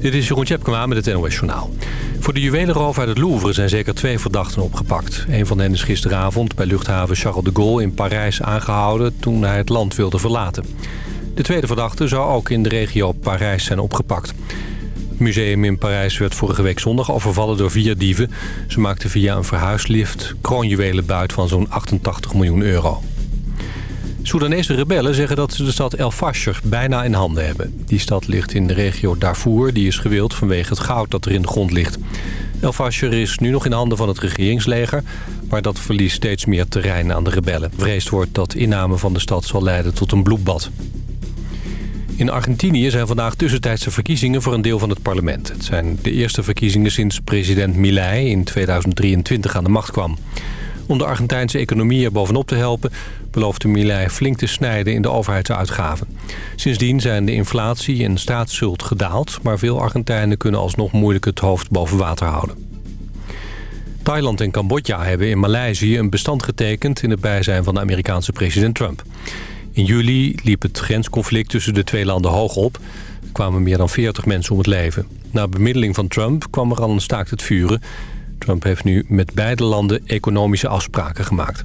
Dit is Jeroen Tjepkema met het NOS Journaal. Voor de juwelenroof uit het Louvre zijn zeker twee verdachten opgepakt. Een van hen is gisteravond bij luchthaven Charles de Gaulle in Parijs aangehouden... toen hij het land wilde verlaten. De tweede verdachte zou ook in de regio Parijs zijn opgepakt. Het museum in Parijs werd vorige week zondag overvallen door vier dieven. Ze maakten via een verhuislift kroonjuwelen buit van zo'n 88 miljoen euro. Soedanese rebellen zeggen dat ze de stad El Fasher bijna in handen hebben. Die stad ligt in de regio Darfur, die is gewild vanwege het goud dat er in de grond ligt. El Fasher is nu nog in handen van het regeringsleger... maar dat verliest steeds meer terrein aan de rebellen. Vreesd wordt dat inname van de stad zal leiden tot een bloedbad. In Argentinië zijn vandaag tussentijdse verkiezingen voor een deel van het parlement. Het zijn de eerste verkiezingen sinds president Milei in 2023 aan de macht kwam. Om de Argentijnse economie er bovenop te helpen... beloofde Milei flink te snijden in de overheidsuitgaven. Sindsdien zijn de inflatie en staatsschuld gedaald... maar veel Argentijnen kunnen alsnog moeilijk het hoofd boven water houden. Thailand en Cambodja hebben in Maleisië een bestand getekend... in het bijzijn van de Amerikaanse president Trump. In juli liep het grensconflict tussen de twee landen hoog op. Er kwamen meer dan 40 mensen om het leven. Na bemiddeling van Trump kwam er al een staakt het vuren... Trump heeft nu met beide landen economische afspraken gemaakt.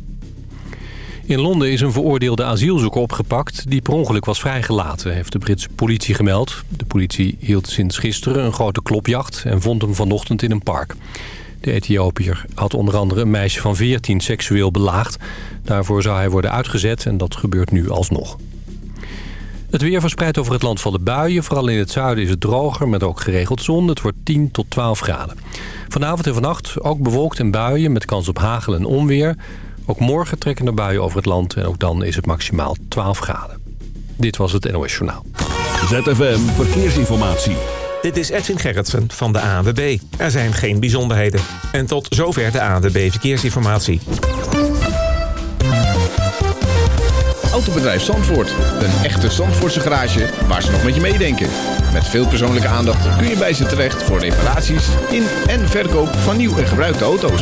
In Londen is een veroordeelde asielzoeker opgepakt... die per ongeluk was vrijgelaten, heeft de Britse politie gemeld. De politie hield sinds gisteren een grote klopjacht... en vond hem vanochtend in een park. De Ethiopiër had onder andere een meisje van 14 seksueel belaagd. Daarvoor zou hij worden uitgezet en dat gebeurt nu alsnog. Het weer verspreidt over het land van de buien. Vooral in het zuiden is het droger, met ook geregeld zon. Het wordt 10 tot 12 graden. Vanavond en vannacht ook bewolkt en buien met kans op hagel en onweer. Ook morgen trekken er buien over het land en ook dan is het maximaal 12 graden. Dit was het NOS Journaal. ZFM Verkeersinformatie. Dit is Edwin Gerritsen van de ANWB. Er zijn geen bijzonderheden. En tot zover de ANWB Verkeersinformatie. Autobedrijf Zandvoort. Een echte Zandvoortse garage waar ze nog met je meedenken. Met veel persoonlijke aandacht kun je bij ze terecht voor reparaties in en verkoop van nieuw en gebruikte auto's.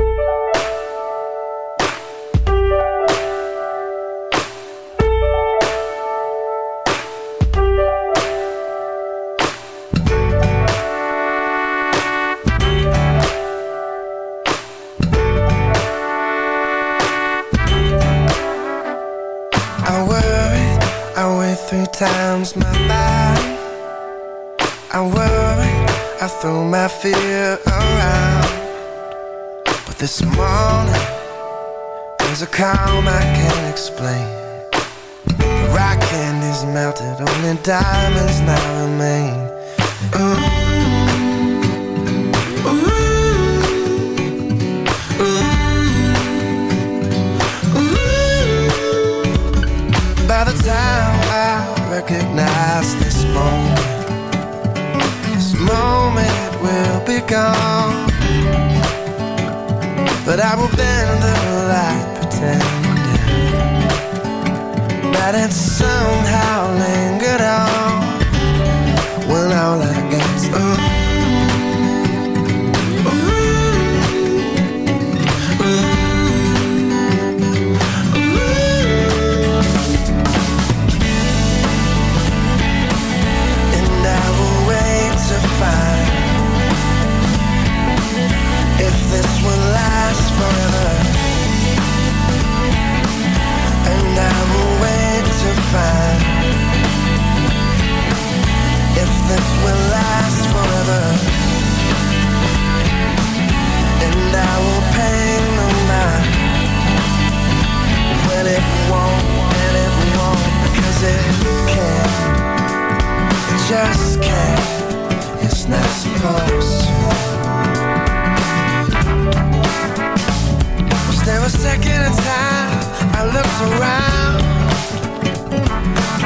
Times my body. I worry, I throw my fear around. But this morning, there's a calm I can't explain. The rock candy's melted, only diamonds now remain. Ooh. Recognize this moment, this moment will be gone. But I will bend the light, pretending that it somehow not. Was there a second time I looked around?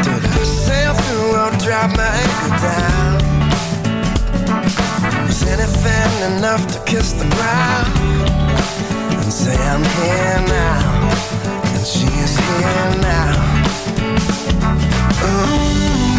Did I sail through or drop my anchor down? Was enough to kiss the ground and say I'm here now, and she is here now. thinking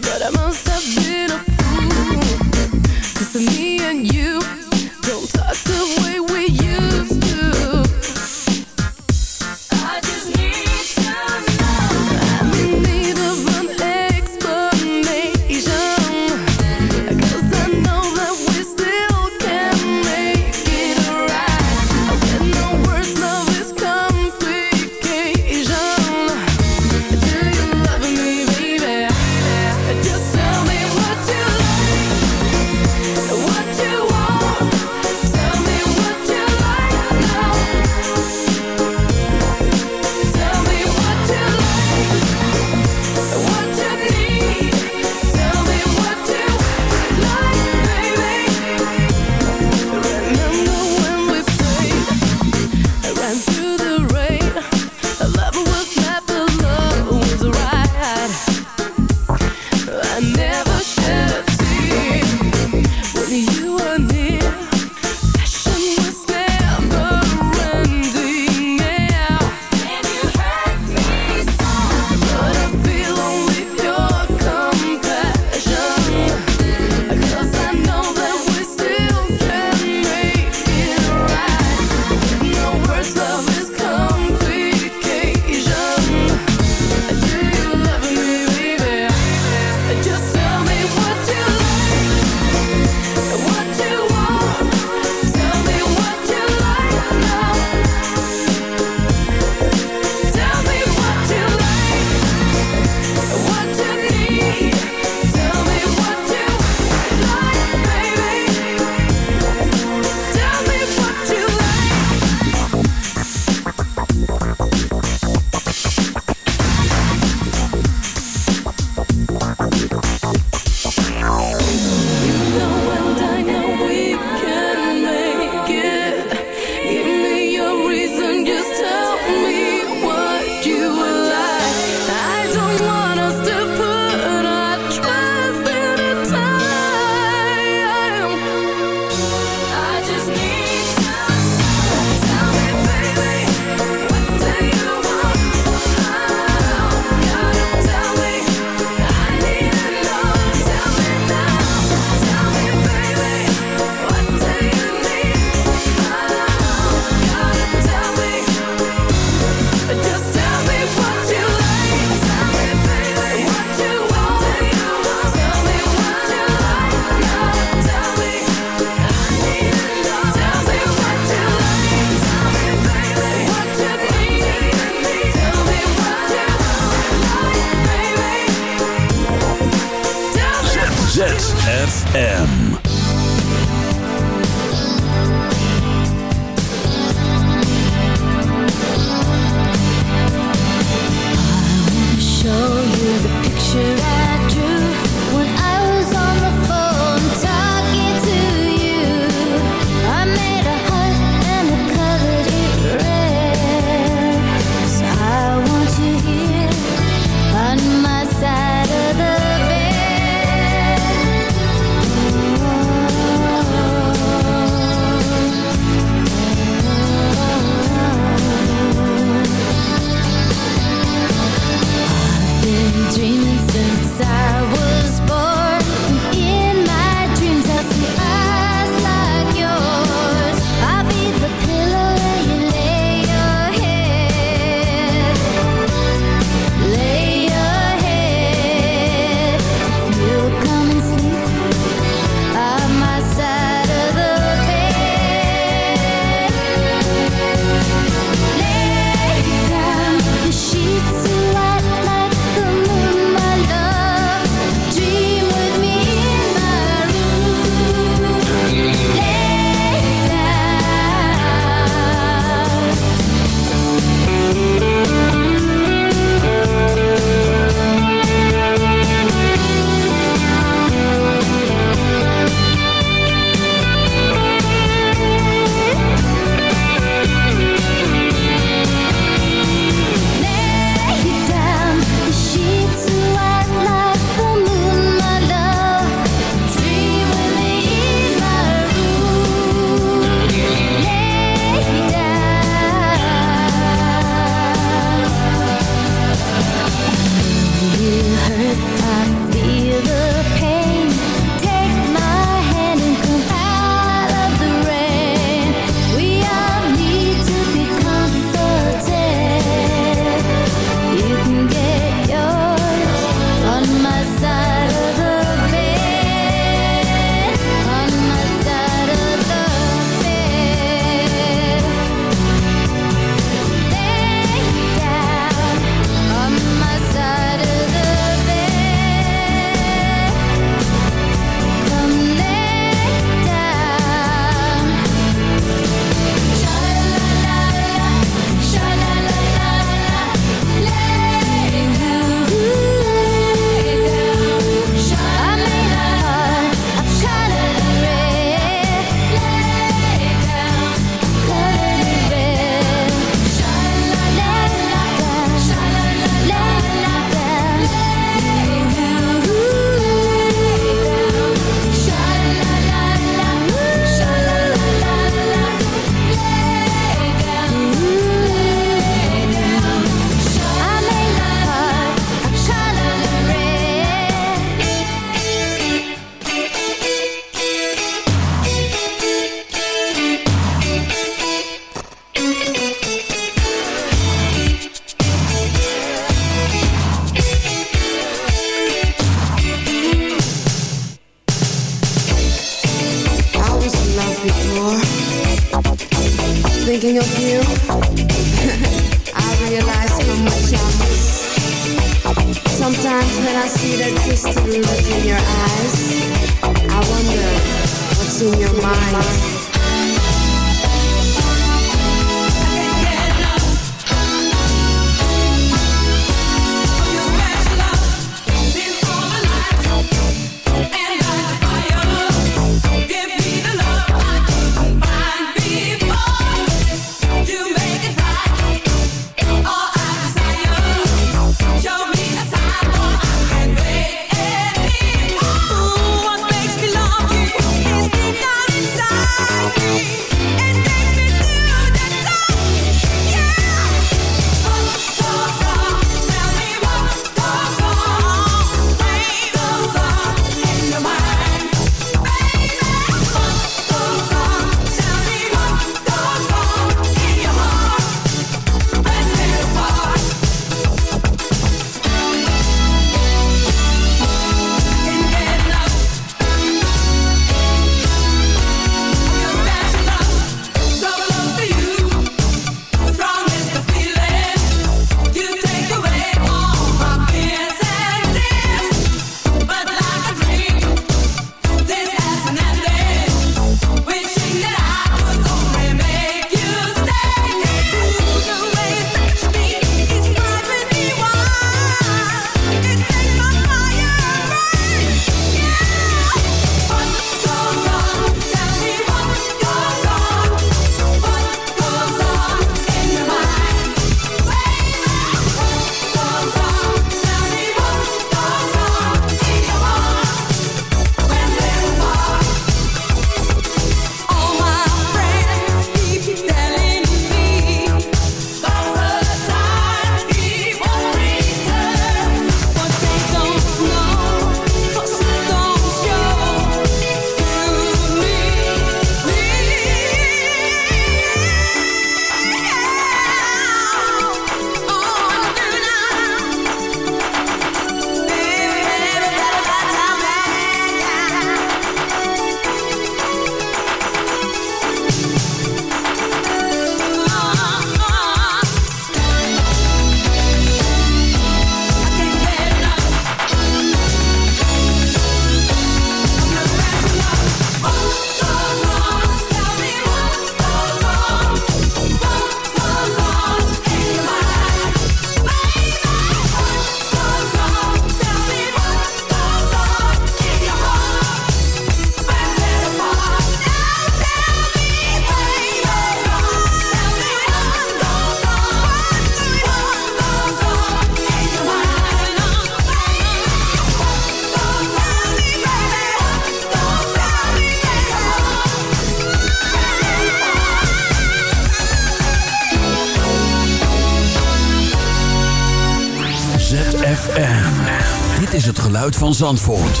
van Zandvoort.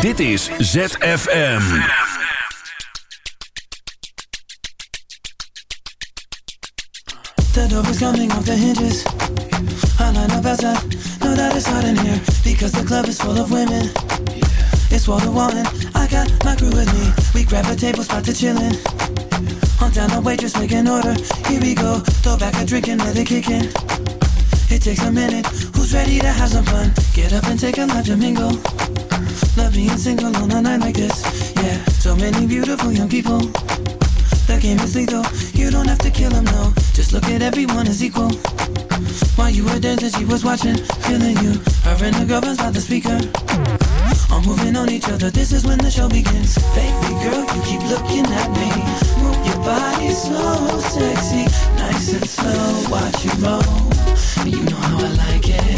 Dit is ZFM. The door is coming off the hinges. I line up outside, know that it's hot in here because the club is full of women. It's wall to wall and I got my crew with me. We grab a table spot to chillin'. Hunt down the waitress, make an order. Here we go, throw back a drink and let it kick in. It takes a minute. Who's ready to have some fun? Get up and take a life to mingle. Love being single on a night like this. Yeah, so many beautiful young people. The game is lethal. You don't have to kill them, no. Just look at everyone as equal. While you were dancing, she was watching, feeling you. Her and the girlfriend's by the speaker. All moving on each other. This is when the show begins. Baby girl, you keep looking at me. Move your body so sexy, nice and slow. Watch you roll. You know how I like it.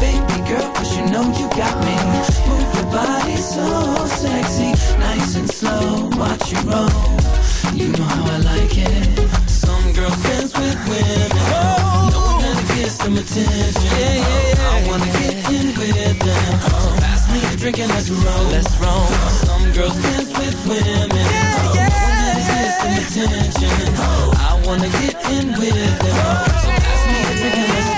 Baby girl, cause you know you got me. Move your body so sexy, nice and slow, watch you roll. You know how I like it. Some girls dance with women, oh. knowing how to get some attention. Yeah, yeah, yeah. I wanna get in with them. So pass me a drink and let's roll. Let's roll. Some girls dance with women, yeah, yeah, knowing how to get some attention. I wanna get in with them. So pass me a drink and let's go.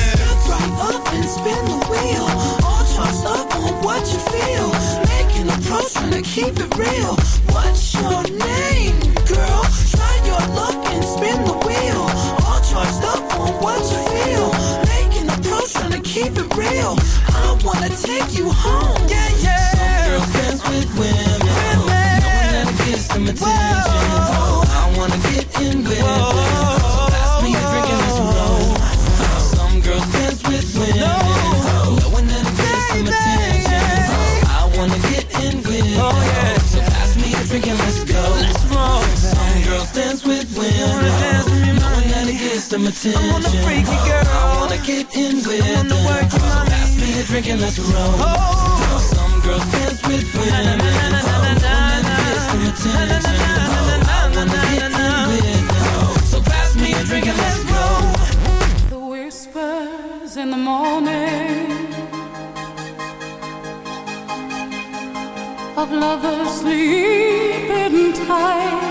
Up and spin the wheel. All charged up on what you feel. Making a pro, trying to keep it real. What's your name, girl? Try your luck and spin the wheel. All charged up on what you feel. Making a pro, trying to keep it real. I wanna take you home. Attention. I wanna freaky girl. I wanna get in with them. So pass me a drink and let's roll. Some girls dance with women. How to get some attention. I wanna get in with them. So pass me a drink and let's go. The whispers in the morning of lovers sleeping tight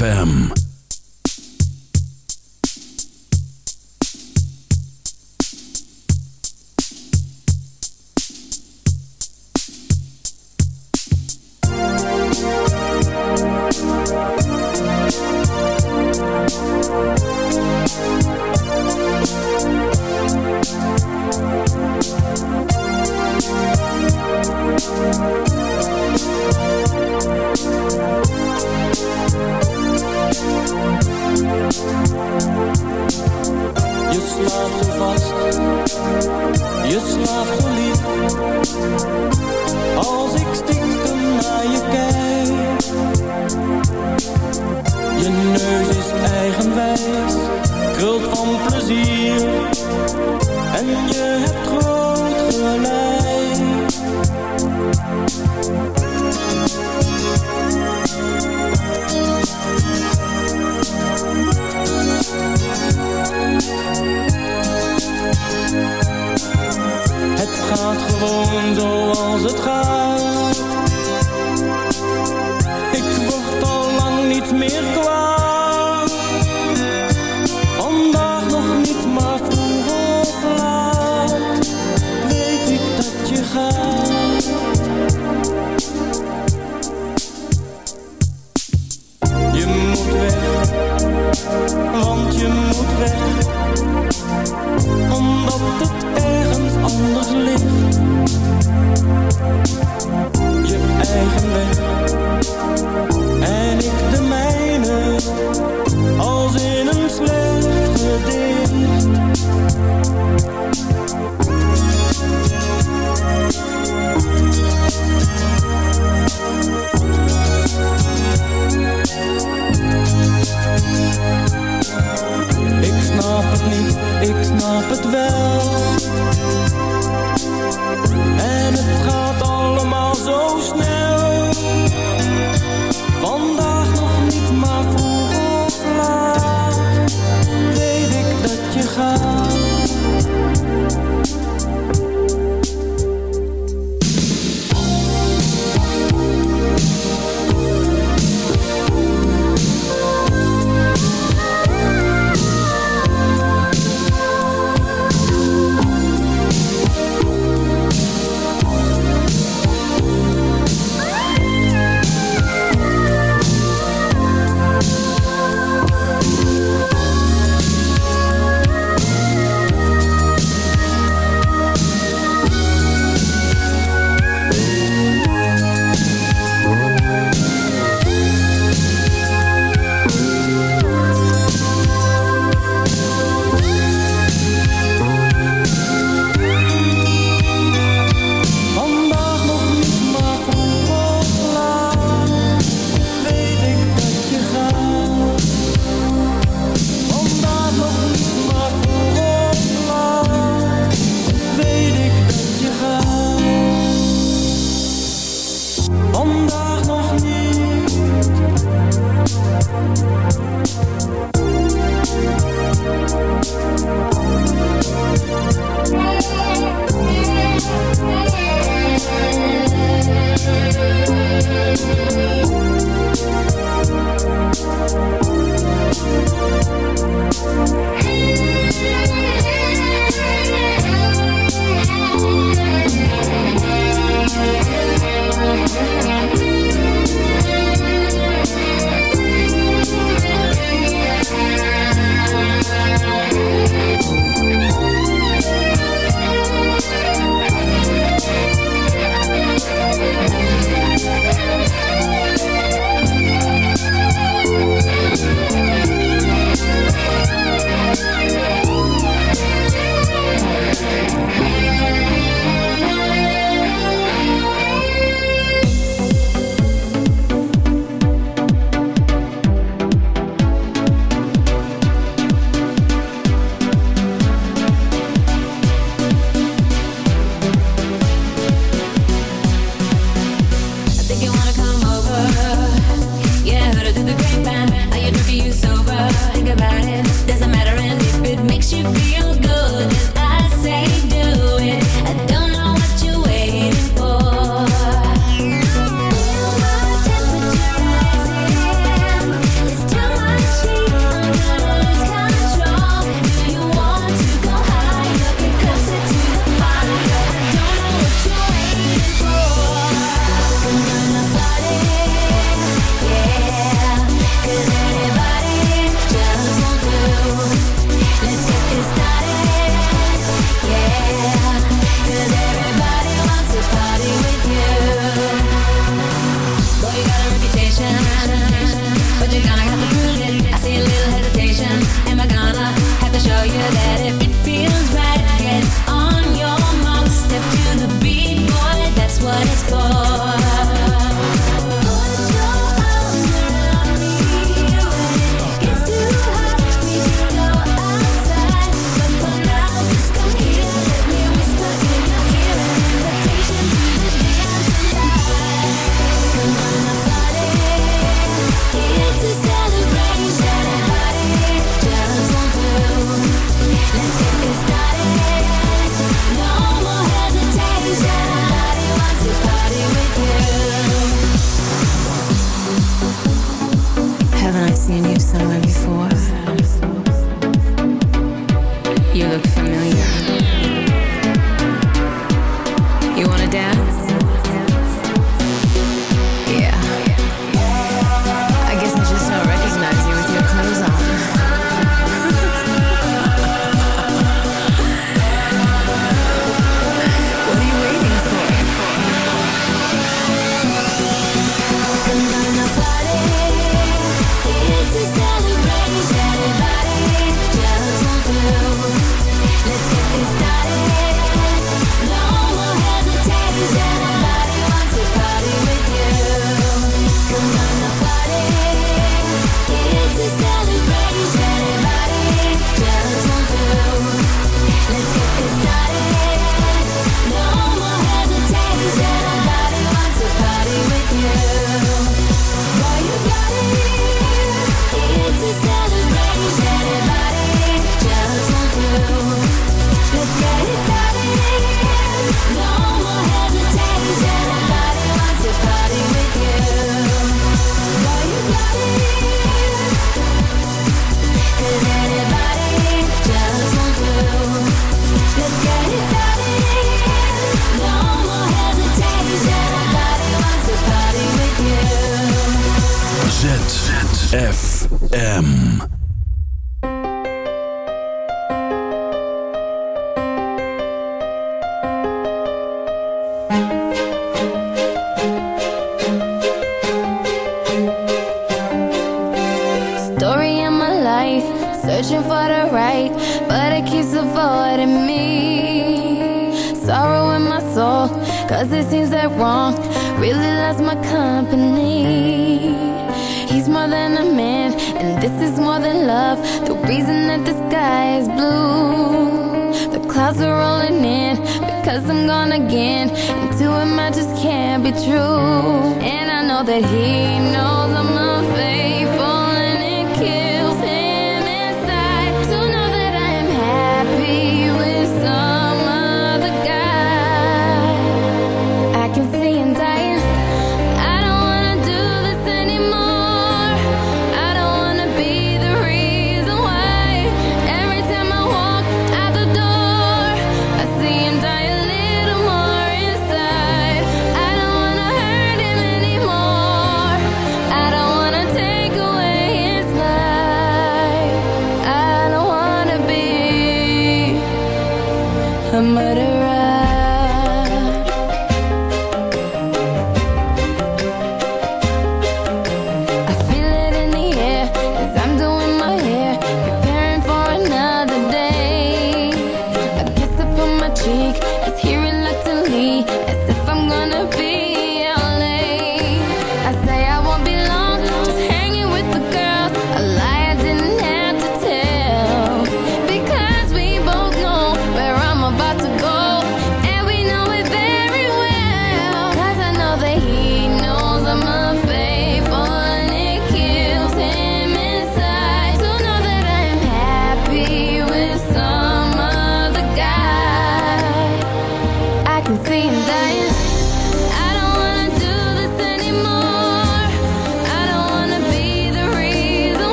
ZFM. zoals het gaat. Ik word al lang niet meer kwaad. snap het wel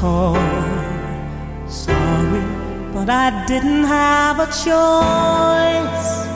call. Sorry, but I didn't have a choice.